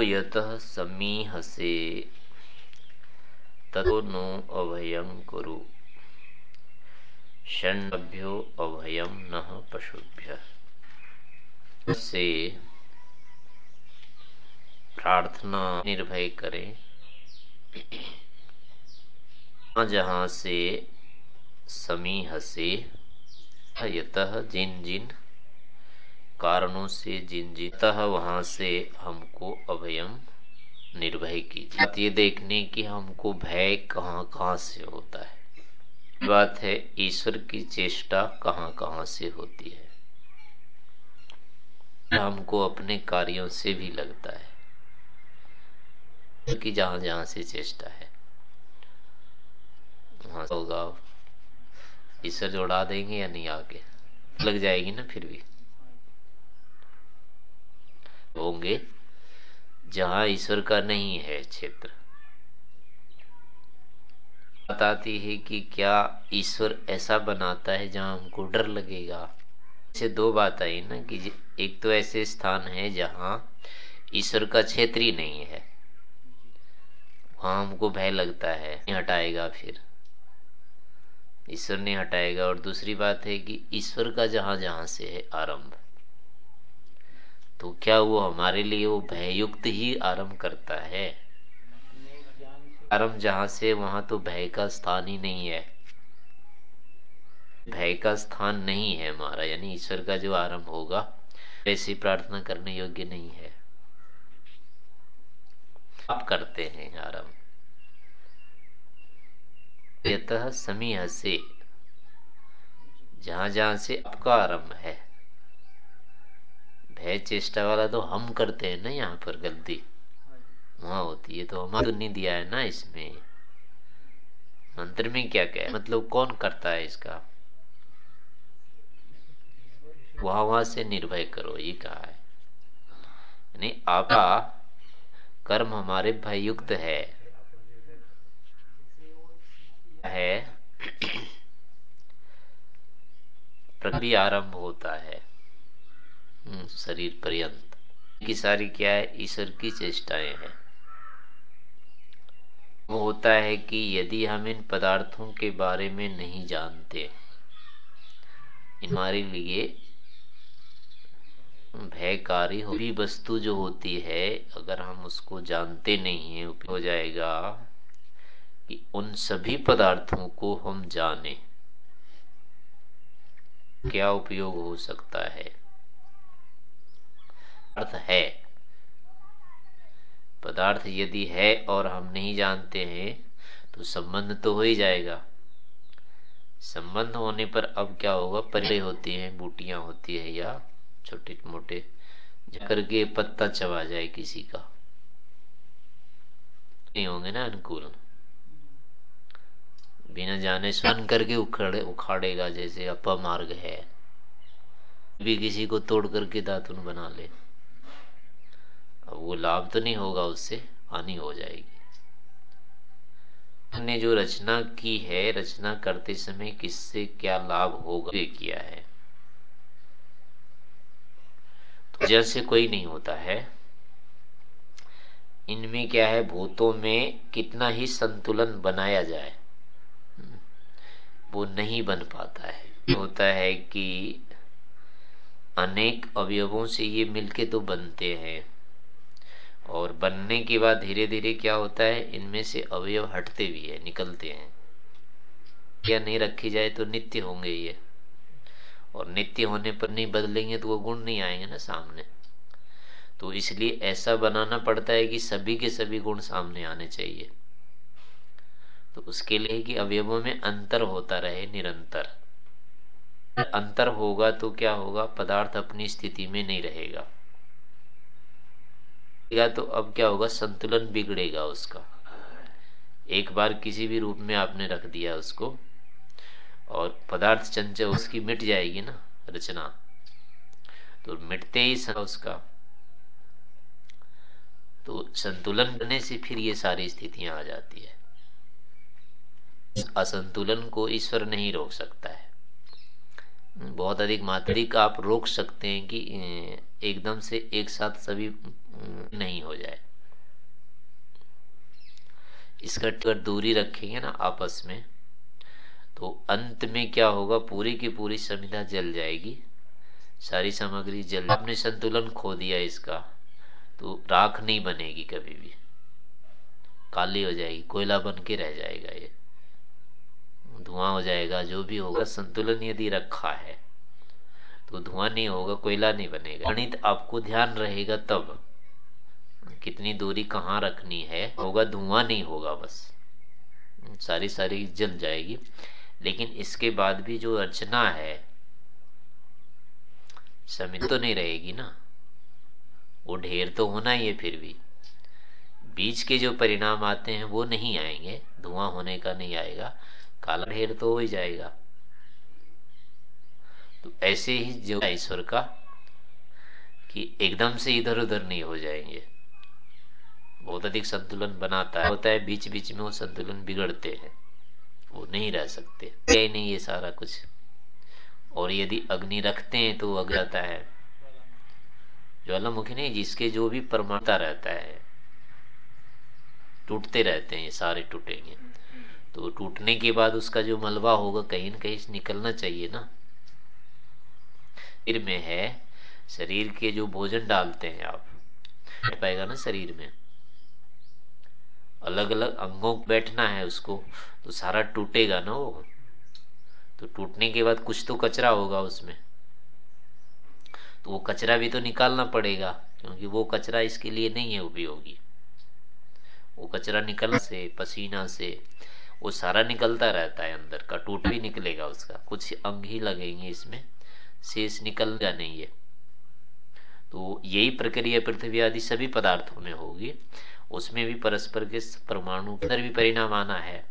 यत समीहसे। ततो नो अभयं कुरु। षण्भ्यो अभयम न पशुभ्य। से प्रार्थना निर्भय करें। जहाँ से समीह से यत जिन जिन कारणों से जिन जितः वहाँ से हमको अभयम निर्भय कीजिए। बात ये देखने की हमको भय कहाँ कहाँ से होता है? बात है ईश्वर की चेष्टा कहाँ कहाँ से होती है? हमको अपने कार्यों से भी लगता है। कि जहाँ जहाँ से चेष्टा है, वहाँ होगा। ईश्वर जोड़ा देंगे या नहीं आगे? लग जाएगी ना फिर भी। होंगे, जहाँ ईश्वर का नहीं है क्षेत्र। बताती है कि क्या ईश्वर ऐसा बनाता है जहाँ हमको डर लगेगा। से दो बात आई ना कि एक तो ऐसे स्थान है जहाँ ईश्वर का क्षेत्र ही नहीं है। वहाँ हमको भय लगता है हटाएगा फिर। ईश्वर ने हटाएगा। और दूसरी बात है कि ईश्वर का जहाँ जहाँ से है आरंभ। तो क्या वो हमारे लिए वो भययुक्त ही आरंभ करता है? आरंभ जहाँ से, वहाँ तो भय का स्थान ही नहीं है। भय का स्थान नहीं है हमारा, यानी ईश्वर का जो आरंभ होगा ऐसी प्रार्थना करने योग्य नहीं है। आप करते हैं आरंभ। यत समीह से जहाँ जहाँ से आपका आरंभ है। भय चेष्टा वाला तो हम करते हैं ना यहाँ पर गलती। वहाँ होती है तो हमारा तो नहीं दिया है ना इसमें। मंत्र में क्या क्या है मतलब कौन करता है इसका? वहाँ वहाँ से निर्भय करो, ये कहा है। यानी आपका कर्म हमारे भययुक्त है। है, प्रक्रिया आरंभ होता है। शरीर पर्यंत। की सारी क्या है? ईश्वर की चेष्टाएँ हैं। वो होता है कि यदि हम इन पदार्थों के बारे में नहीं जानते, हमारे लिए भयकारी हो भी वस्तु जो होती है, अगर हम उसको जानते नहीं है हो जाएगा कि उन सभी पदार्थों को हम जाने। क्या उपयोग हो सकता है? अर्थ है। पदार्थ यदि है और हम नहीं जानते हैं तो संबंध तो हो ही जाएगा। संबंध होने पर अब क्या होगा? परिचय होती हैं, बूटियाँ होती है या छोटे मोटे करके पत्ता चबा जाए किसी का। नहीं होंगे ना अनुकूल? बिना जाने स्वयं करके उखड़े, उखाड़ेगा जैसे अपा मार्ग है। भी किसी को तोड़ करके दातुन बना ले। वो लाभ तो नहीं होगा उससे, हानि हो जाएगी। ने जो रचना की है, रचना करते समय किससे क्या लाभ होगा, ये किया है। तो जैसे कोई नहीं होता है। इनमें क्या है, भूतों में कितना ही संतुलन बनाया जाए, वो नहीं बन पाता है। होता है कि अनेक अवयवों से ये मिलके तो बनते हैं। और बनने के बाद धीरे धीरे क्या होता है? इनमें से अवयव हटते भी है, निकलते हैं। क्या नहीं रखी जाए तो नित्य होंगे ये। और नित्य होने पर नहीं बदलेंगे तो वो गुण नहीं आएँगे ना सामने। तो इसलिए ऐसा बनाना पड़ता है कि सभी के सभी गुण सामने आने चाहिए। तो उसके लिए कि अवयवों में अंतर होता रहे निरंतर। अंतर होगा तो क्या होगा? पदार्थ अपनी स्थिति में नहीं रहेगा। तो अब क्या होगा? संतुलन बिगड़ेगा उसका। एक बार किसी भी रूप में आपने रख दिया उसको, और पदार्थ चंचल उसकी मिट जाएगी ना रचना। तो मिटते ही उसका। तो संतुलन बनने से फिर ये सारी स्थितियाँ आ जाती है। असंतुलन को ईश्वर नहीं रोक सकता है। बहुत अधिक मात्रिक आप रोक सकते हैं कि एकदम से एक साथ सभी नहीं हो जाए। इसका अगर दूरी रखेंगे ना आपस में तो अंत में क्या होगा? पूरी की पूरी संविधा जल जाएगी। सारी सामग्री जल आपने संतुलन खो दिया इसका तो राख नहीं बनेगी कभी भी। काली हो जाएगी, कोयला बन के रह जाएगा ये। धुआँ हो जाएगा, जो भी होगा, संतुलन यदि रखा है तो धुआँ नहीं होगा, कोयला नहीं बनेगा। गणित आपको ध्यान रहेगा तब। कितनी दूरी कहाँ रखनी है, होगा धुआँ नहीं होगा बस। सारी सारी जल जाएगी। लेकिन इसके बाद भी जो अर्चना है समित तो नहीं रहेगी ना। वो ढेर तो होना ही है फिर भी। बीज के जो परिणाम आते हैं, वो नहीं आएँगे। धुआँ होने का नहीं आएगा। काला ढेर तो हो ही जाएगा। तो ऐसे ही जो ईश्वर का, कि एकदम से इधर उधर नहीं हो जाएँगे। बहुत अधिक संतुलन बनाता है। होता है बीच बीच में वो संतुलन बिगड़ते हैं। वो नहीं रह सकते। नहीं ये सारा कुछ। और यदि अग्नि रखते हैं तो अग जाता है। ज्वालामुखी नहीं, जिसके जो भी परमाणुता रहता है, टूटते रहते हैं, ये सारे टूटेंगे। तो टूटने के बाद उसका जो मलबा होगा, कहीं ना कहीं निकलना चाहिए ना। शरीर में है, शरीर के जो भोजन डालते हैं आप पाएगा ना शरीर में? अलग अलग अंगों बैठना है उसको तो सारा टूटेगा ना वो? तो टूटने के बाद कुछ तो कचरा होगा उसमें। तो वो कचरा भी तो निकालना पड़ेगा, क्योंकि वो कचरा इसके लिए नहीं है उपयोगी। वो कचरा निकलने से, पसीना से, वो सारा निकलता रहता है अंदर का, टूट भी निकलेगा उसका। कुछ अंग ही लगेंगे इसमें, शेष निकलगा नहीं है। तो यही प्रक्रिया पृथ्वी आदि सभी पदार्थों में होगी। उसमें भी परस्पर के परमाणु अंदर भी परिणाम आना है।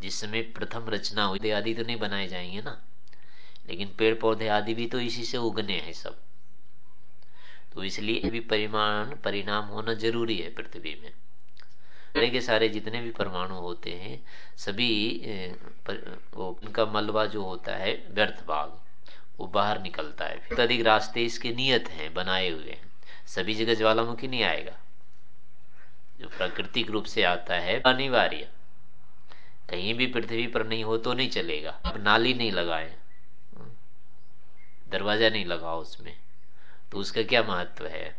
जिसमें प्रथम रचना हुई आदि तो नहीं बनाए जाएँगे ना। लेकिन पेड़ पौधे आदि भी तो इसी से उगने हैं सब। तो इसलिए भी परिमाण परिणाम होना ज़रूरी है पृथ्वी में। सारे के सारे जितने भी परमाणु होते हैं सभी पर, वो उनका मलबा जो होता है व्यर्थ भाग वो बाहर निकलता है। फिर अधिक रास्ते इसके नियत हैं बनाए हुए हैं। सभी जगह ज्वालामुखी नहीं आएगा। जो प्राकृतिक रूप से आता है अनिवार्य। कहीं भी पृथ्वी पर नहीं हो तो नहीं चलेगा। अब नाली नहीं लगाए। दरवाज़ा नहीं लगाओ उसमें। तो उसका क्या महत्व है?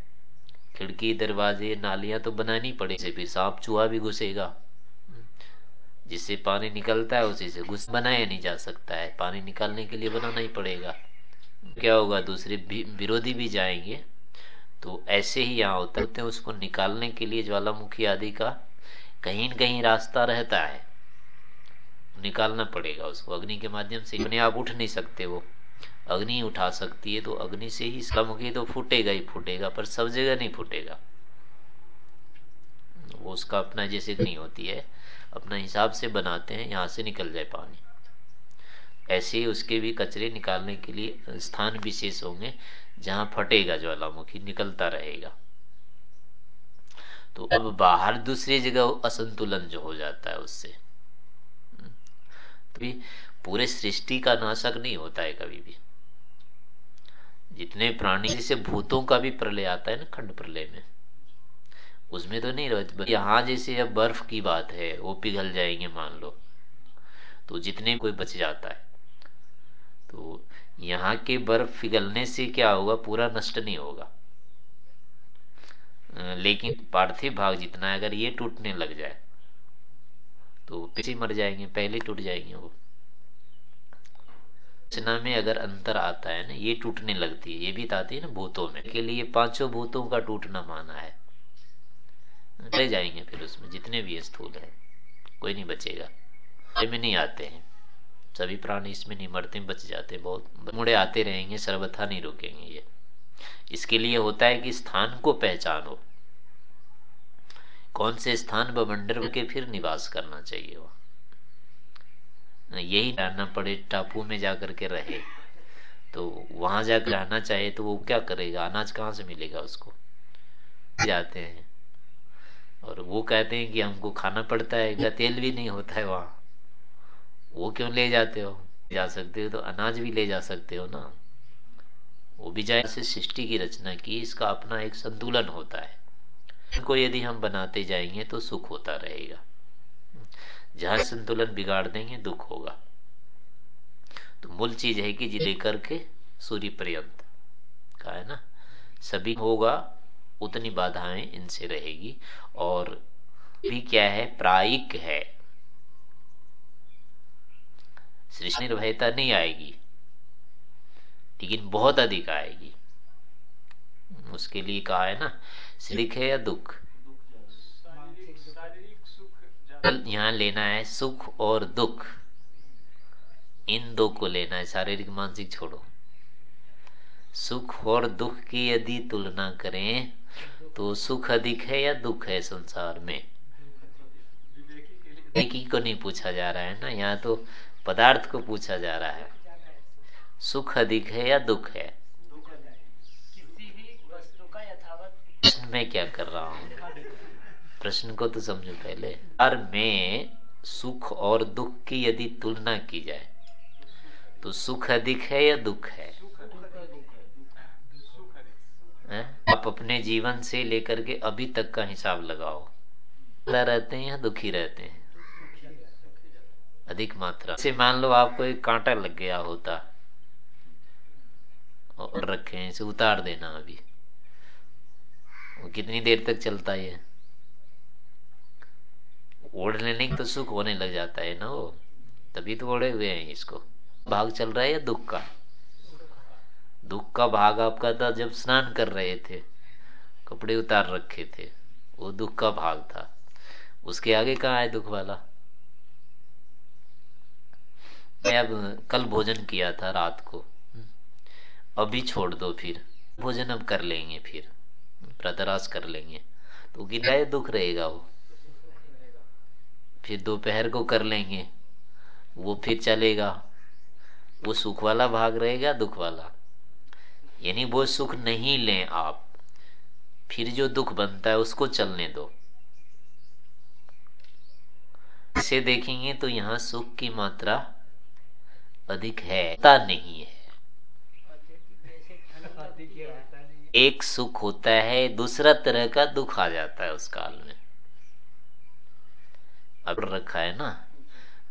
खिड़की, दरवाजे, नालियाँ तो बनानी पड़ेगी। फिर सांप चूहा भी घुसेगा। जिससे पानी निकलता है, उसी से घुस बनाया नहीं जा सकता है। पानी निकालने के लिए बनाना ही पड़ेगा। क्या होगा? दूसरे विरोधी भी जाएँगे। तो ऐसे ही यहाँ होता है, उसको निकालने के लिए ज्वालामुखी आदि का कहीं न कहीं रास्ता रहता है। निकालना पड़ेगा उसको। अग्नि के माध्यम से अपने आप उठ नहीं सकते वो। अग्नि उठा सकती है तो अग्नि से ही ज्वालामुखी तो फूटेगा ही फूटेगा, पर सब जगह नहीं फूटेगा। वो उसका अपना जैसे नहीं होती है। अपना हिसाब से बनाते हैं, यहाँ से निकल जाए पानी। ऐसे ही उसके भी कचरे निकालने के लिए स्थान विशेष होंगे। जहाँ फटेगा ज्वालामुखी, निकलता रहेगा। तो अब बाहर दूसरी जगह असंतुलन जो हो जाता है उससे। तो पूरे सृष्टि का नाशक नहीं होता है कभी भी। जितने प्राणी जैसे भूतों का भी प्रलय आता है ना, खंड प्रलय में, उसमें तो नहीं रहते। यहाँ जैसे अब बर्फ़ की बात है, वो पिघल जाएँगे मान लो। तो जितने कोई बच जाता है तो यहाँ के बर्फ़ पिघलने से क्या होगा? पूरा नष्ट नहीं होगा। लेकिन पार्थिव भाग जितना है, अगर ये टूटने लग जाए तो पीछे मर जाएँगे, पहले टूट जाएँगे वो। रचना में अगर अंतर आता है ना, ये टूटने लगती है। ये भी आती है ना भूतों में। के लिए पाँचों भूतों का टूटना माना है। रह जाएँगे फिर उसमें, जितने भी स्थूल है, कोई नहीं बचेगा। में नहीं आते हैं। सभी प्राणी इसमें नहीं मरते बच जाते बहुत मुड़े आते रहेंगे, सर्वथा नहीं रुकेंगे ये। इसके लिए होता है कि स्थान को पहचानो। कौन से स्थान बमंडर के फिर निवास करना चाहिए वो यही जानना पड़े, टापू में जाकर के रहे। तो वहाँ जाकर रहना चाहे तो वो क्या करेगा? अनाज कहाँ से मिलेगा उसको? जाते हैं। और वो कहते हैं कि हमको खाना पड़ता है तेल भी नहीं होता है वहाँ? वो क्यों ले जाते हो? जा सकते हो तो अनाज भी ले जा सकते हो ना। वो विजय से सृष्टि की रचना की, इसका अपना एक संतुलन होता है। इनको यदि हम बनाते जाएँगे तो सुख होता रहेगा। जहाँ संतुलन बिगाड़ देंगे, दुख होगा। तो मूल चीज़ है कि लेकर के सूर्य पर्यंत का है ना? सभी होगा, उतनी बाधाएँ इनसे रहेगी। और भी क्या है? प्रायिक है। सृष्टि निर्भयता नहीं आएगी। लेकिन बहुत अधिक आएगी। उसके लिए कहा है ना सुख है या दुख? यहाँ लेना है सुख और दुख। इन दो को लेना है, शारीरिक मानसिक छोड़ो। सुख और दुख की यदि तुलना करें तो सुख अधिक है या दुख है संसार में? एक ही को नहीं पूछा जा रहा है ना, यहाँ तो पदार्थ को पूछा जा रहा है। सुख अधिक है या दुख है? प्रश्न में क्या कर रहा हूँ? प्रश्न को तो समझो पहले। और में सुख और दुख की यदि तुलना की जाए तो सुख अधिक है या दुख है? आप अपने जीवन से लेकर के अभी तक का हिसाब लगाओ। रहते हैं या दुखी रहते हैं? अधिक मात्रा। से मान लो आपको एक कांटा लग गया होता, और रखे, इसे उतार देना अभी। वो कितनी देर तक चलता है ओढ़ लेने तो सुख होने लग जाता है ना वो? तभी तो ओढ़े हुए हैं इसको। भाग चल रहा है या दुख का? दुख का भाग आपका था जब स्नान कर रहे थे, कपड़े उतार रखे थे, वो दुख का भाग था। उसके आगे कहा है दुख वाला? मैं अब कल भोजन किया था रात को। अभी छोड़ दो फिर। भोजन अब कर लेंगे फिर। प्रतरास कर लेंगे। तो कितना दुख रहेगा वो। फिर दोपहर को कर लेंगे। वो फिर चलेगा। वो सुख वाला भाग रहेगा, दुख वाला। यानी वो सुख नहीं लें आप। फिर जो दुख बनता है, उसको चलने दो। इसे देखेंगे तो यहाँ सुख की मात्रा अधिक है नहीं है। एक सुख होता है, दूसरा तरह का दुख आ जाता है उस काल में। अब रखा है ना,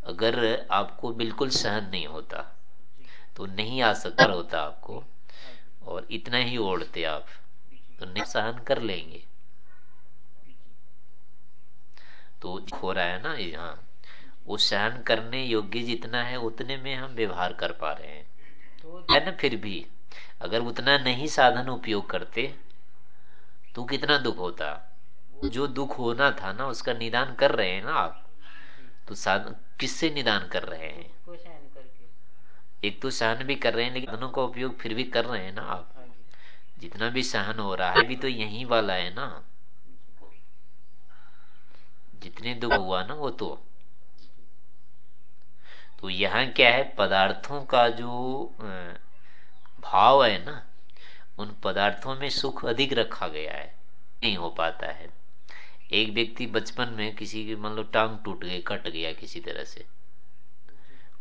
अगर आपको बिल्कुल सहन नहीं होता तो नहीं आ सकता होता आपको, और इतना ही ओढ़ते आप तो नहीं सहन कर लेंगे। तो हो रहा है ना यहाँ वो सहन करने योग्य जितना है उतने में हम व्यवहार कर पा रहे हैं। तो है ना? फिर भी अगर उतना नहीं साधन उपयोग करते तो कितना दुख होता? जो दुख होना था ना उसका निदान कर रहे हैं ना आप? तो साधन किससे निदान कर रहे हैं? एक तो सहन भी कर रहे हैं लेकिन दोनों का उपयोग फिर भी कर रहे हैं ना आप? हाँ जितना भी सहन हो रहा है भी तो यही वाला है ना? जितने दुख हुआ ना वो तो। तो यहाँ क्या है? पदार्थों का जो भाव है ना, उन पदार्थों में सुख अधिक रखा गया है। नहीं हो पाता है। एक व्यक्ति बचपन में किसी की, मान लो, टांग टूट गई, कट गया किसी तरह से,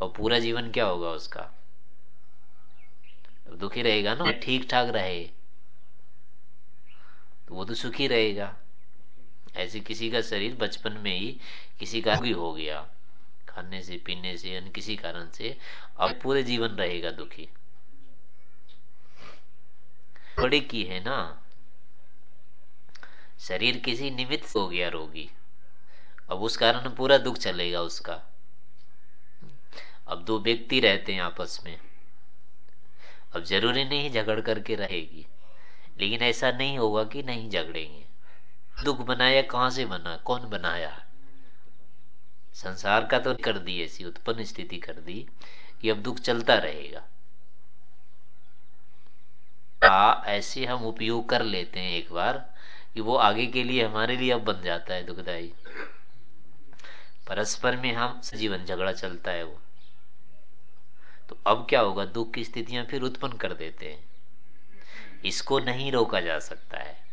और पूरा जीवन क्या होगा उसका? दुखी रहेगा ना ठीक ठाक रहे। तो वो तो सुखी रहेगा। ऐसे किसी का शरीर बचपन में ही किसी का भी हो गया। खाने से पीने से अन्य किसी कारण से अब पूरे जीवन रहेगा दुखी। बड़ी की है ना? शरीर किसी निमित्त हो गया रोगी। अब उस कारण पूरा दुख चलेगा उसका। अब दो व्यक्ति रहते हैं आपस में। अब ज़रूरी नहीं झगड़ करके रहेगी। लेकिन ऐसा नहीं होगा कि नहीं झगड़ेंगे। दुख बनाया कहाँ से बना? कौन बनाया? संसार का तो कर दी ऐसी उत्पन्न स्थिति कर दी कि अब दुख चलता रहेगा। आ, ऐसे हम उपयोग कर लेते हैं एक बार कि वो आगे के लिए हमारे लिए अब बन जाता है दुखदाई। परस्पर में हम जीवन झगड़ा चलता है वो। तो अब क्या होगा? दुख की स्थितियाँ फिर उत्पन्न कर देते हैं। इसको नहीं रोका जा सकता है।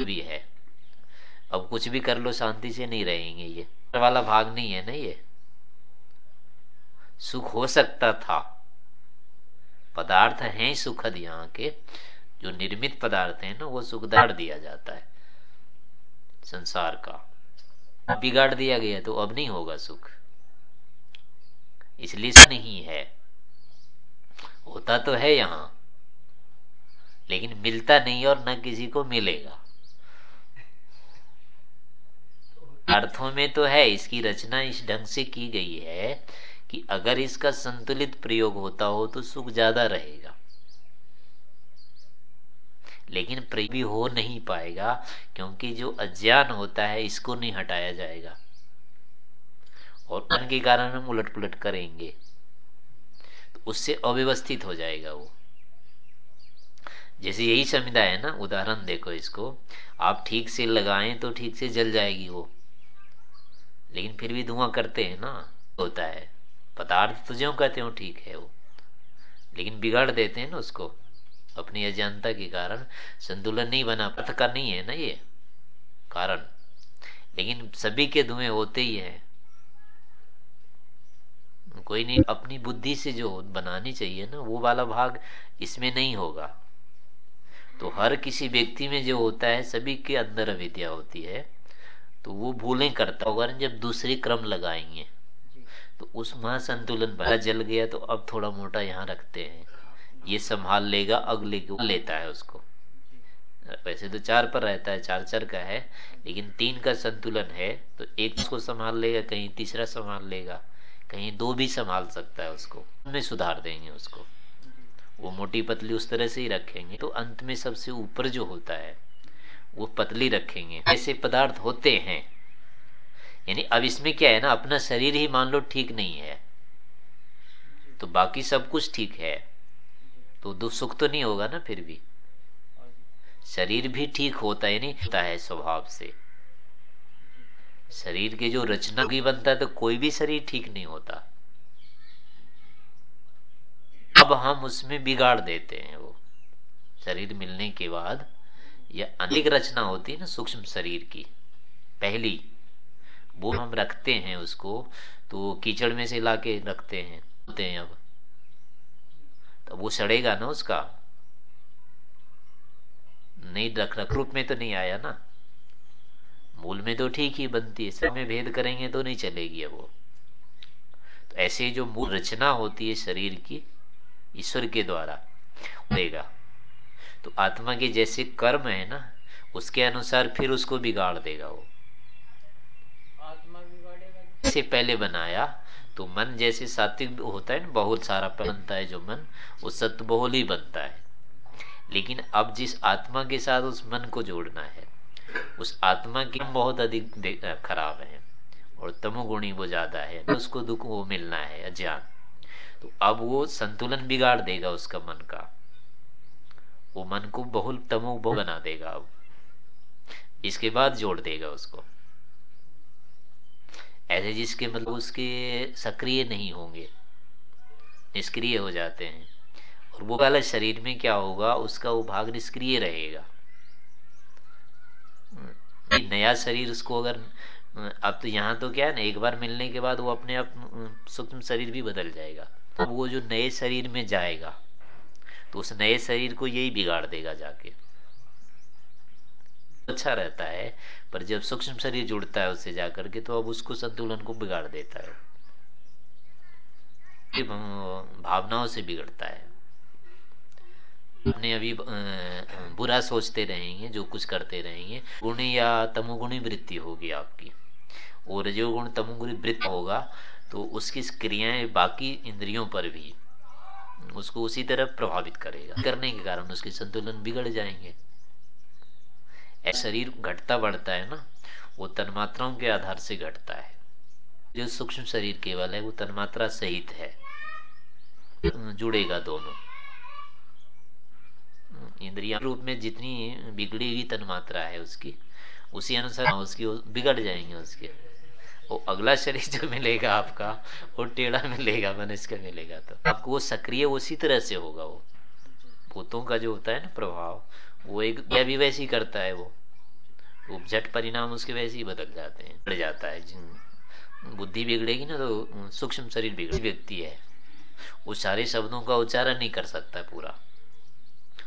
भी है। अब कुछ भी कर लो, शांति से नहीं रहेंगे ये। वाला भाग नहीं है ना ये? सुख हो सकता था। पदार्थ हैं सुखद यहाँ के। जो निर्मित पदार्थ है ना, वो सुखदार दिया जाता है। संसार का। बिगाड़ दिया गया तो अब नहीं होगा सुख। इसलिए नहीं है। होता तो है यहाँ, लेकिन मिलता नहीं और न किसी को मिलेगा। अर्थों में तो है, इसकी रचना इस ढंग से की गई है कि अगर इसका संतुलित प्रयोग होता हो तो सुख ज़्यादा रहेगा। लेकिन भी हो नहीं पाएगा, क्योंकि जो अज्ञान होता है, इसको नहीं हटाया जाएगा। और मन के कारण हम उलट पुलट करेंगे तो उससे अव्यवस्थित हो जाएगा वो। जैसे यही संविदा है ना, उदाहरण देखो इसको, आप ठीक से लगाएँ तो ठीक से जल जाएगी वो। लेकिन फिर भी धुआँ करते हैं ना, होता है। पदार्थ तो जो कहते हो ठीक है वो। लेकिन बिगाड़ देते हैं ना उसको, अपनी अज्ञानता के कारण। संतुलन नहीं बना पथ का नहीं है ना ये कारण। लेकिन सभी के धुएँ होते ही है। कोई नहीं, अपनी बुद्धि से जो बनानी चाहिए ना, वो वाला भाग इसमें नहीं होगा। तो हर किसी व्यक्ति में जो होता है, सभी के अंदर अविद्या होती है। तो वो भूलें करता होगा जब दूसरे क्रम लगाएँगे। तो उस महासंतुलन जल गया तो अब थोड़ा मोटा यहाँ रखते हैं। ये संभाल लेगा अगले को लेता है उसको। वैसे तो चार पर रहता है चार चार का है लेकिन तीन का संतुलन है तो एक उसको संभाल लेगा कहीं तीसरा संभाल लेगा कहीं दो भी संभाल सकता है उसको। में सुधार देंगे उसको। वो मोटी पतली उस तरह से ही रखेंगे। तो अंत में सबसे ऊपर जो होता है वो पतली रखेंगे, ऐसे पदार्थ होते हैं। यानी अब इसमें क्या है ना, अपना शरीर ही मान लो ठीक नहीं है। तो बाकी सब कुछ ठीक है। तो दुख सुख तो नहीं होगा ना फिर भी? शरीर भी ठीक होता है नहीं होता है स्वभाव से। शरीर के जो रचना भी बनता है तो कोई भी शरीर ठीक नहीं होता। अब हम उसमें बिगाड़ देते हैं वो। शरीर मिलने के बाद या अनेक रचना होती है ना सूक्ष्म शरीर की। पहली, वो हम रखते हैं उसको तो कीचड़ में से लाके रखते हैं। होते हैं अब। तो वो सड़ेगा ना उसका। नहीं, रख रख, रूप में तो नहीं आया ना। मूल में तो ठीक ही बनती है, सब में भेद करेंगे तो नहीं चलेगी अब वो। तो ऐसे जो मूल रचना होती है शरीर की, ईश्वर के द्वारा देगा। तो आत्मा के जैसे कर्म है ना, उसके अनुसार फिर उसको बिगाड़ देगा वो। आत्मा बिगाड़ेगा से पहले बनाया तो मन जैसे सात्विक होता है ना, बहुत सारा बनता है जो मन, वो सत्य बहुल ही बनता है। लेकिन अब जिस आत्मा के साथ उस मन को जोड़ना है, उस आत्मा की बहुत अधिक खराब है और तमोगुणी वो ज़्यादा है तो उसको दुख वो मिलना है, अज्ञान। तो अब वो संतुलन बिगाड़ देगा उसका मन का। वो मन को बहुल तमो बहु बना देगा अब। इसके बाद जोड़ देगा उसको। ऐसे जिसके मतलब उसके सक्रिय नहीं होंगे, निष्क्रिय हो जाते हैं। और वो वाला शरीर में क्या होगा, उसका वो भाग निष्क्रिय रहेगा। नया शरीर उसको अगर, अब तो यहाँ तो क्या है ना, एक बार मिलने के बाद वो अपने आप सूक्ष्म शरीर भी बदल जाएगा। तो वो जो नए शरीर में जाएगा तो उस नए शरीर को यही बिगाड़ देगा जाके। अच्छा रहता है, पर जब सूक्ष्म शरीर जुड़ता है उससे जाकर के तो अब उसको संतुलन को बिगाड़ देता है। भावनाओं से बिगड़ता है। अपने अभी बुरा सोचते रहेंगे, जो कुछ करते रहेंगे, गुण या तमोगुणी वृत्ति होगी आपकी। और रजोगुण तमोगुणी वृत्ति होगा तो उसकी क्रियाएँ बाकी इंद्रियों पर भी उसको उसी तरह प्रभावित करेगा। करने के कारण उसके संतुलन बिगड़ जाएँगे। शरीर घटता बढ़ता है ना, वो तन्मात्राओं के आधार से घटता है। जो सूक्ष्म शरीर केवल है, वो तन्मात्रा सहित है। जुड़ेगा दोनों। इंद्रिया रूप में जितनी बिगड़ी हुई तन्मात्रा है उसकी, उसी अनुसार उसकी बिगड़ जाएँगे उसके। वो अगला शरीर जो मिलेगा आपका, वो टेढ़ा मिलेगा, मनुष्य का मिलेगा तो। आपको वो सक्रिय उसी तरह से होगा वो। भूतों का जो होता है ना प्रभाव, वो एक भी वैसे ही करता है वो। उपझट परिणाम उसके वैसे ही बदल जाते हैं, बढ़ जाता है। जिन बुद्धि बिगड़ेगी ना तो सूक्ष्म शरीर बिगड़, व्यक्ति है। वो सारे शब्दों का उच्चारण नहीं कर सकता पूरा।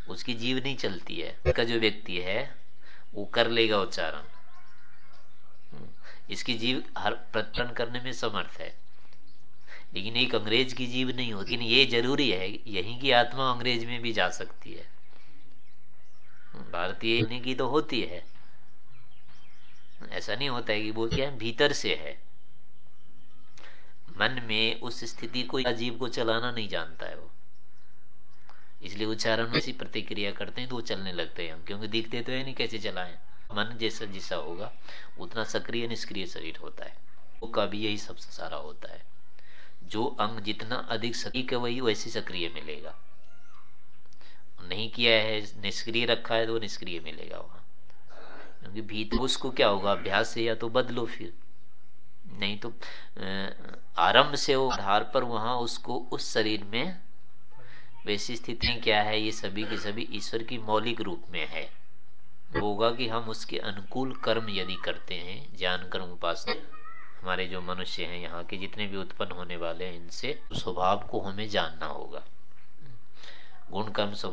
उसकी जीव नहीं चलती है। का जो व्यक्ति है, वो कर लेगा उच्चारण। इसकी जीव हर प्रकरण करने में समर्थ है। लेकिन एक अंग्रेज़ की जीव नहीं होती, लेकिन ये ज़रूरी है, यही की आत्मा अंग्रेज़ में भी जा सकती है। भारतीय की तो होती है। ऐसा नहीं होता है कि वो क्या भीतर से है। मन में उस स्थिति को जीव को चलाना नहीं जानता है वो। इसलिए उच्चारण ऐसी प्रतिक्रिया करते हैं तो वो चलने लगते हैं हम, क्योंकि दिखते तो है नहीं कैसे चलाएँ। मन जैसा जैसा होगा, उतना सक्रिय निष्क्रिय शरीर होता है। वो का यही सबसे सारा होता है। जो अंग जितना अधिक सक्रिय है वही वैसे सक्रिय मिलेगा। नहीं किया है, निष्क्रिय रखा है तो निष्क्रिय मिलेगा वहाँ। क्योंकि भीतर उसको क्या होगा, अभ्यास से या तो बदलो फिर। नहीं तो आरंभ से वो आधार पर वहाँ उसको उस शरीर में, वैसी स्थिति क्या है, ये सभी की सभी ईश्वर की मौलिक रूप में है। होगा कि हम उसके अनुकूल कर्म यदि करते हैं ज्ञान कर्म उपासना हमारे जो मनुष्य हैं यहाँ के जितने भी उत्पन्न होने वाले हैं, इनसे स्वभाव को हमें जानना होगा। गुण कर्म स्वभाव